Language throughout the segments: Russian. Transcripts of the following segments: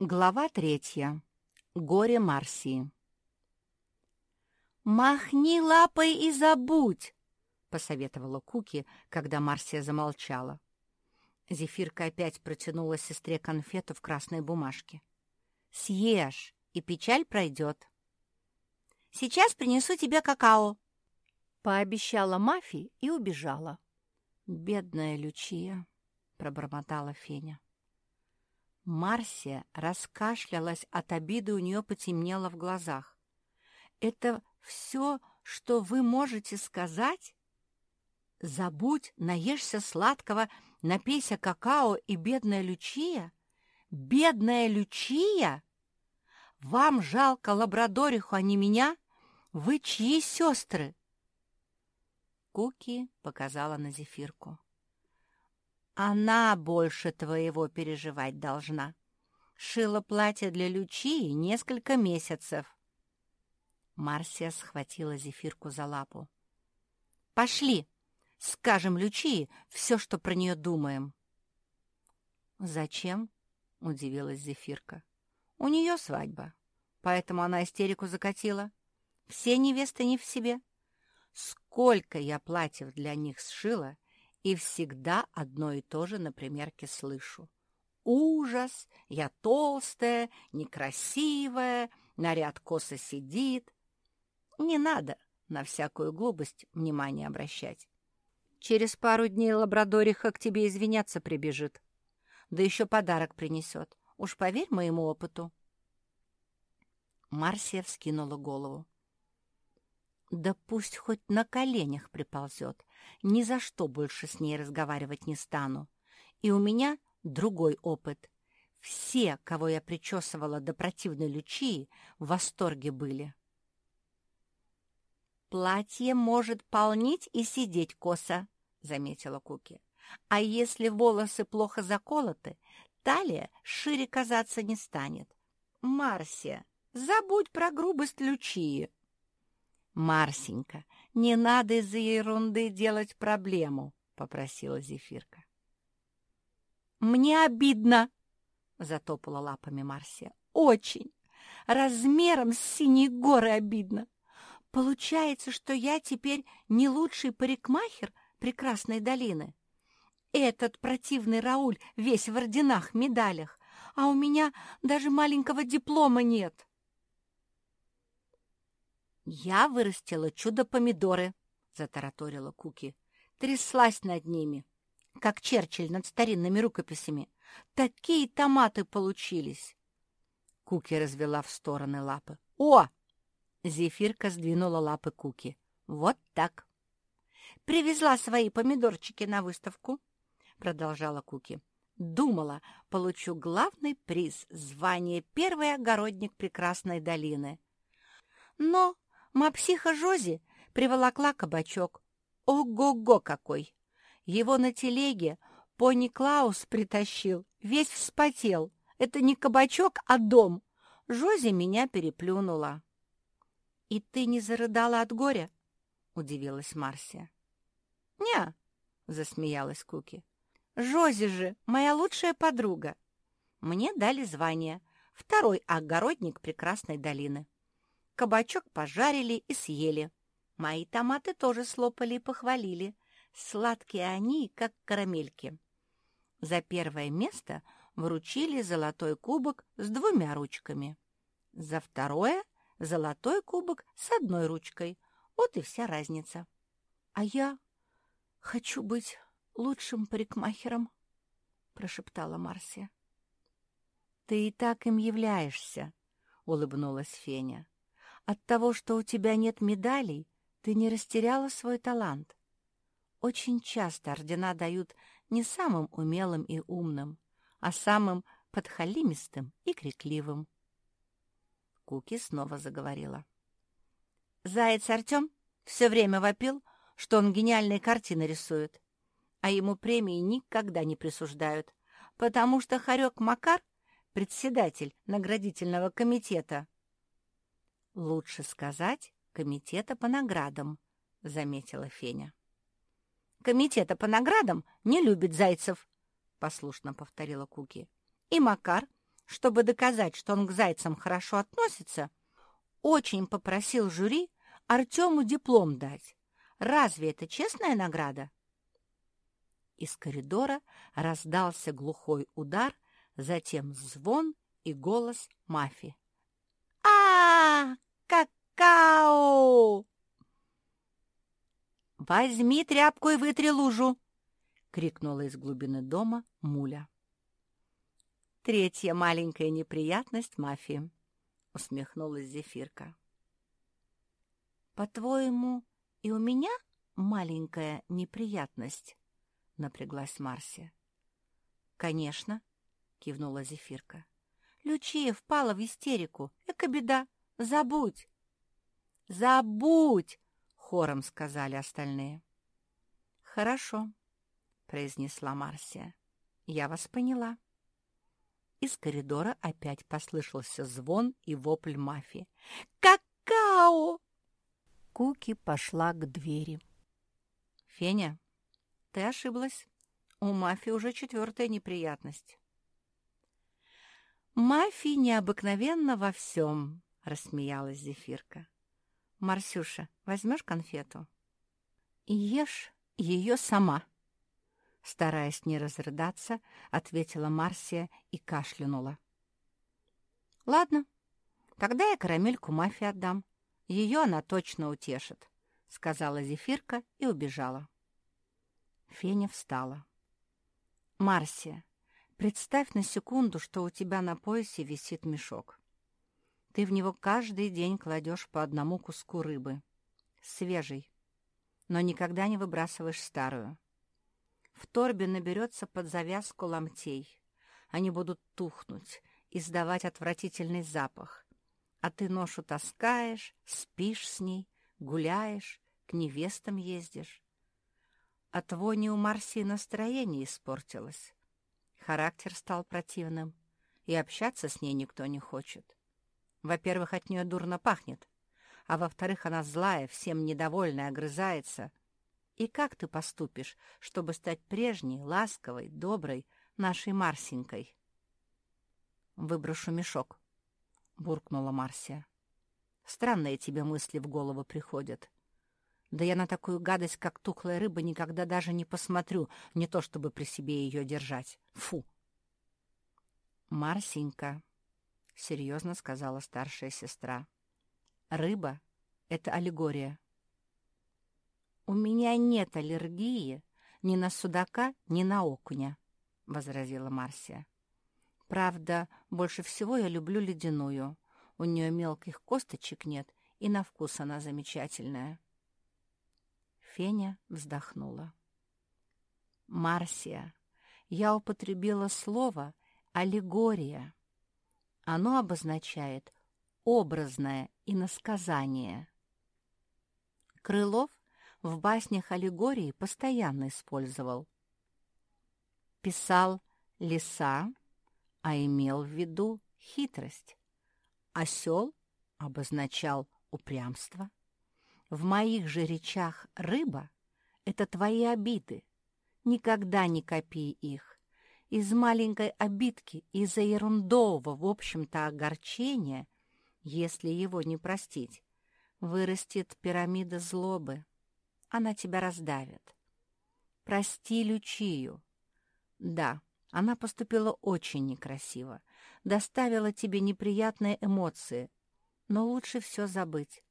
Глава третья. Горе Марсии. «Махни лапой и забудь!» — посоветовала Куки, когда Марсия замолчала. Зефирка опять протянула сестре конфету в красной бумажке. «Съешь, и печаль пройдет». «Сейчас принесу тебе какао», — пообещала Мафи и убежала. «Бедная Лючия», — пробормотала Феня. Марсия раскашлялась от обиды, у нее потемнело в глазах. «Это все, что вы можете сказать? Забудь, наешься сладкого, напейся какао и бедная Лючия? Бедная Лючия? Вам жалко лабрадориху, а не меня? Вы чьи сестры?» Куки показала на зефирку. Она больше твоего переживать должна. Шила платье для Лючии несколько месяцев. Марсия схватила Зефирку за лапу. «Пошли, скажем Лючии все, что про нее думаем». «Зачем?» — удивилась Зефирка. «У нее свадьба, поэтому она истерику закатила. Все невесты не в себе. Сколько я платьев для них сшила — и всегда одно и то же на примерке слышу. Ужас, я толстая, некрасивая, наряд косо сидит. Не надо на всякую глупость внимание обращать. Через пару дней лабрадориха к тебе извиняться прибежит. Да еще подарок принесет. Уж поверь моему опыту. Марсия вскинула голову. Да пусть хоть на коленях приползет. Ни за что больше с ней разговаривать не стану. И у меня другой опыт. Все, кого я причесывала до противной лючии, в восторге были. «Платье может полнить и сидеть косо», — заметила Куки. «А если волосы плохо заколоты, талия шире казаться не станет. Марсия, забудь про грубость лючии». «Марсенька, не надо из-за ерунды делать проблему», — попросила Зефирка. «Мне обидно», — затопала лапами Марсия. «Очень. Размером с синие горы обидно. Получается, что я теперь не лучший парикмахер прекрасной долины. Этот противный Рауль весь в орденах, медалях, а у меня даже маленького диплома нет». «Я вырастила чудо-помидоры», — затараторила Куки. Тряслась над ними, как Черчилль над старинными рукописями. Такие томаты получились. Куки развела в стороны лапы. «О!» — Зефирка сдвинула лапы Куки. «Вот так!» «Привезла свои помидорчики на выставку», — продолжала Куки. «Думала, получу главный приз — звание «Первый огородник прекрасной долины». Но Мапсиха Жози приволокла кабачок. Ого-го какой! Его на телеге пони Клаус притащил, весь вспотел. Это не кабачок, а дом. Жози меня переплюнула. — И ты не зарыдала от горя? — удивилась Марсия. — Не, — засмеялась Куки. — Жози же моя лучшая подруга. Мне дали звание. Второй огородник прекрасной долины. — Кабачок пожарили и съели. Мои томаты тоже слопали и похвалили. Сладкие они, как карамельки. За первое место вручили золотой кубок с двумя ручками. За второе — золотой кубок с одной ручкой. Вот и вся разница. А я хочу быть лучшим парикмахером, — прошептала Марсия. — Ты и так им являешься, — улыбнулась Феня. От того, что у тебя нет медалей, ты не растеряла свой талант. Очень часто ордена дают не самым умелым и умным, а самым подхалимистым и крикливым. Куки снова заговорила. Заяц Артем все время вопил, что он гениальные картины рисует, а ему премии никогда не присуждают, потому что Харек Макар, председатель наградительного комитета, «Лучше сказать комитета по наградам», — заметила Феня. «Комитета по наградам не любит зайцев», — послушно повторила Куки. «И Макар чтобы доказать, что он к зайцам хорошо относится, очень попросил жюри Артему диплом дать. Разве это честная награда? Из коридора раздался глухой удар, затем звон и голос Мафи. Какао!» «Возьми тряпку и вытри лужу!» — крикнула из глубины дома Муля. «Третья маленькая неприятность мафии», — усмехнулась Зефирка. «По-твоему, и у меня маленькая неприятность?» — напряглась Марсия. «Конечно», — кивнула Зефирка. «Лючия впала в истерику. Эка беда. Забудь!» «Забудь!» — хором сказали остальные. «Хорошо», — произнесла Марсия. «Я вас поняла». Из коридора опять послышался звон и вопль мафии. «Какао!» Куки пошла к двери. «Феня, ты ошиблась. У мафии уже четвертая неприятность». «Мафии необыкновенно во всем», — рассмеялась Зефирка. «Марсюша, возьмешь конфету?» «Ешь ее сама», — стараясь не разрыдаться, ответила Марсия и кашлянула. «Ладно, тогда я карамельку мафии отдам. Ее она точно утешит», — сказала Зефирка и убежала. Феня встала. «Марсия, представь на секунду, что у тебя на поясе висит мешок. Ты в него каждый день кладешь по одному куску рыбы. Свежий. Но никогда не выбрасываешь старую. В торбе наберется под завязку ломтей. Они будут тухнуть, издавать отвратительный запах, а ты ношу таскаешь, спишь с ней, гуляешь, к невестам ездишь. От вони у Марсии настроение испортилось. Характер стал противным, и общаться с ней никто не хочет. Во-первых, от нее дурно пахнет, а во-вторых, она злая, всем недовольная, огрызается. И как ты поступишь, чтобы стать прежней, ласковой, доброй нашей Марсенькой? Выброшу мешок, — буркнула Марсия. «Странные тебе мысли в голову приходят. Да я на такую гадость, как тухлая рыба, никогда даже не посмотрю, не то чтобы при себе ее держать. Фу!» «Марсенька», — серьезно сказала старшая сестра, — «рыба — это аллегория». «У меня нет аллергии ни на судака, ни на окуня», — возразила Марсия. Правда, больше всего я люблю ледяную. У нее мелких косточек нет, и на вкус она замечательная. Феня вздохнула. «Марсия, я употребила слово «аллегория». Оно обозначает образное иносказание. Крылов в баснях аллегории постоянно использовал. Писал «лиса», а имел в виду хитрость. Осел обозначал упрямство. В моих же речах рыба — это твои обиды. Никогда не копи их. Из маленькой обидки, из-за ерундового, в общем-то, огорчения, если его не простить, вырастет пирамида злобы. Она тебя раздавит. Прости Лючию. Да, она поступила очень некрасиво, доставила тебе неприятные эмоции, но лучше все забыть.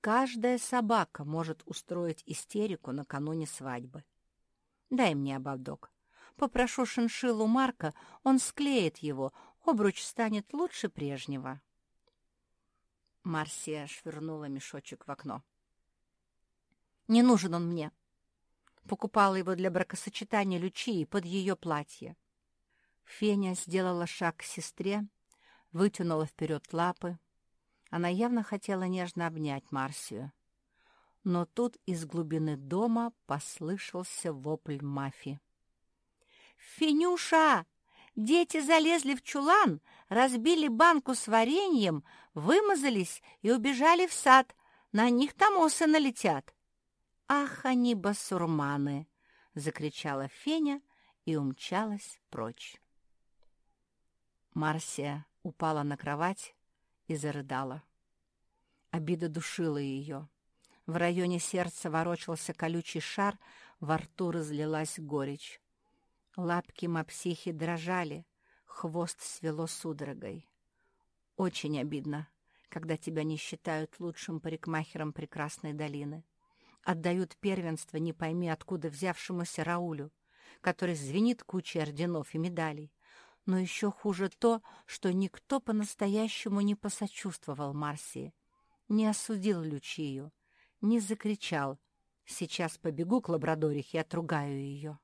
Каждая собака может устроить истерику накануне свадьбы. Дай мне ободок. Попрошу шиншиллу Марка, он склеит его, обруч станет лучше прежнего. Марсия швырнула мешочек в окно. «Не нужен он мне. Покупала его для бракосочетания Лючии под ее платье. Феня сделала шаг к сестре, вытянула вперед лапы. Она явно хотела нежно обнять Марсию. Но тут из глубины дома послышался вопль мафи. «Фенюша! Дети залезли в чулан, разбили банку с вареньем, вымазались и убежали в сад. На них там осы налетят!» «Ах, они басурманы!» — закричала Феня и умчалась прочь. Марсия упала на кровать и зарыдала. Обида душила ее. В районе сердца ворочался колючий шар, во рту разлилась горечь. Лапки мопсихи дрожали, хвост свело судорогой. Очень обидно, когда тебя не считают лучшим парикмахером прекрасной долины. Отдают первенство не пойми откуда взявшемуся Раулю, который звенит кучей орденов и медалей. Но еще хуже то, что никто по-настоящему не посочувствовал Марсии, не осудил Лючию, не закричал «Сейчас побегу к лабрадорихе и отругаю ее».